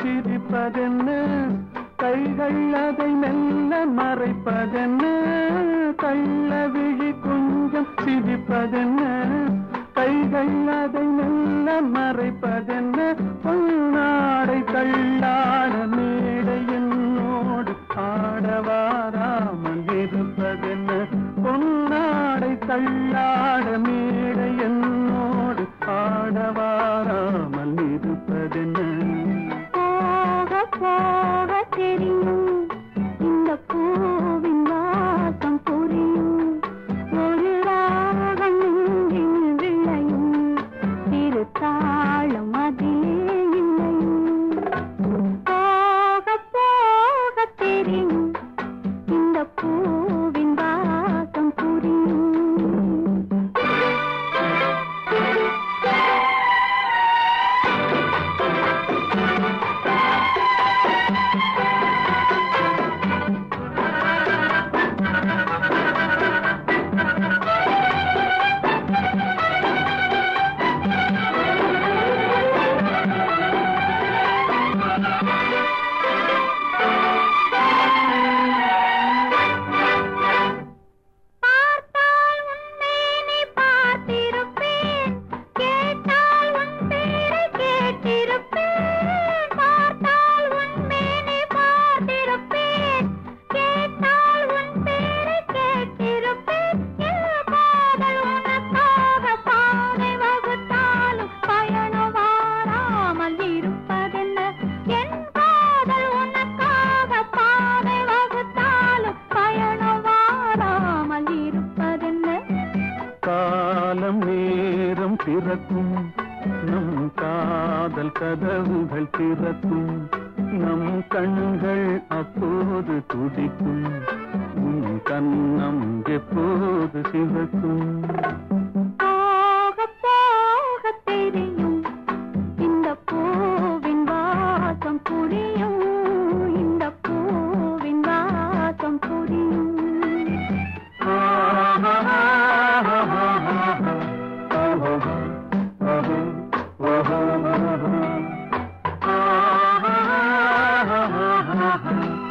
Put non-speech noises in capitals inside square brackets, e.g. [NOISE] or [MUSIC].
சிரிப்பதென்ன கைகள் அதை மெல்ல மறைப்பதென்ன கள்ள விழி கொஞ்சம் சிரிப்பதென்ன கைகள் அதை மெல்ல மறைப்பதென்ன பொன்னாடை தள்ளாட மேடை என்னோடு ஆடவாராமல் இருப்பதென்ன பொன்னாடை தள்ளாட மேடை நம் காதல் கதவுகள் திறக்கும். நம் கண்கள் அப்போது துடிக்கும். உன் கண்ணம் எப்போது சிவக்கும்? ha [LAUGHS] ha.